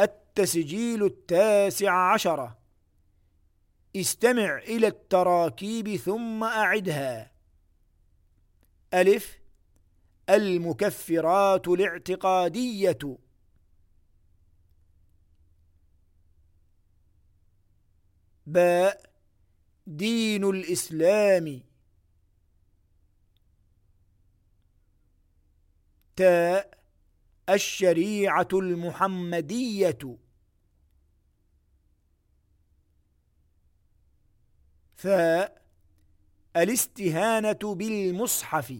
التسجيل التاسع عشرة استمع إلى التراكيب ثم أعدها. ألف. المكفرات الاعتقادية. باء. دين الإسلام. تاء. الشريعة المحمدية. ثاء الاستهانة بالمصحف.